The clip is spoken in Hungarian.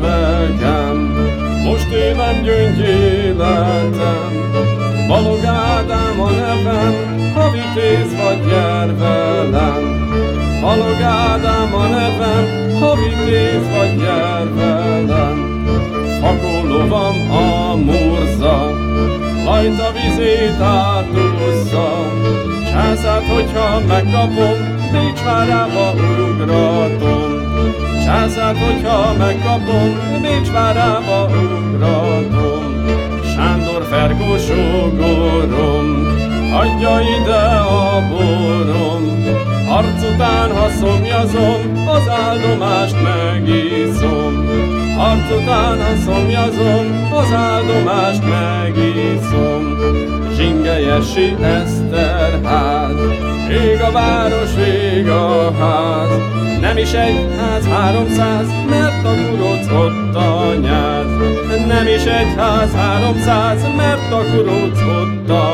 lelkem, most élem gyöngy életem. Balog Ádám a nevem, ha vitéz vagy jár velem. Balog Ádám a nevem, ha vitéz vagy jár velem. Fakolóvam a murza, rajta vizét átúszza. Császát, hogyha megkapom, Bécs várába ugratom. Császát, hogyha megkapom, Bécs várába ugratom. Sándor fergósógorom, adja ide a borom. Harc után, ha szomjazom, az áldomást megiszom. Harc után, ha szomjazom, az áldomást megiszom. Zsingelyesi Eszterház, ég a város, ég a ház. Nem is egy ház, háromszáz, mert a kuruc ott a nyáz. Nem is egy ház, háromszáz, mert a kuruc ott a.